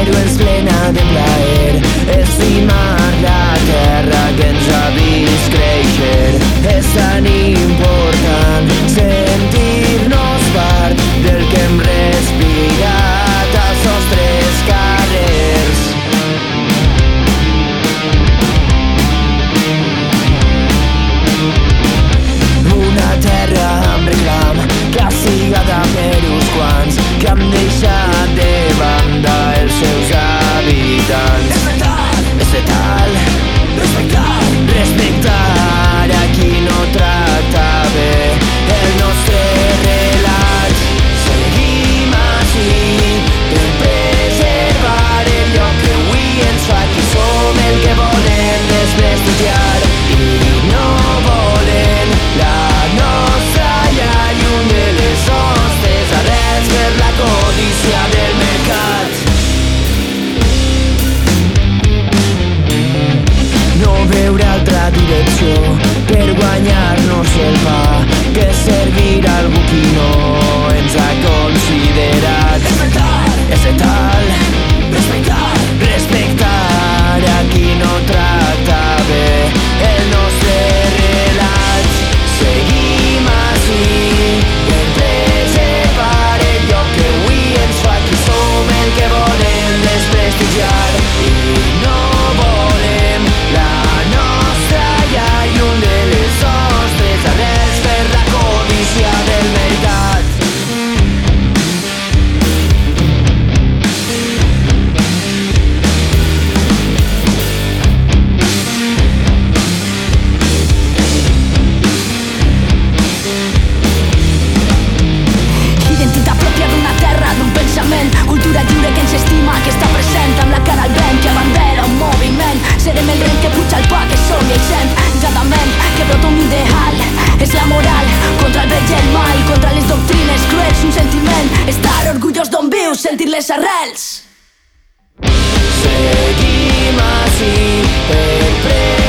it was vius, sentir les arrels. Seguim així per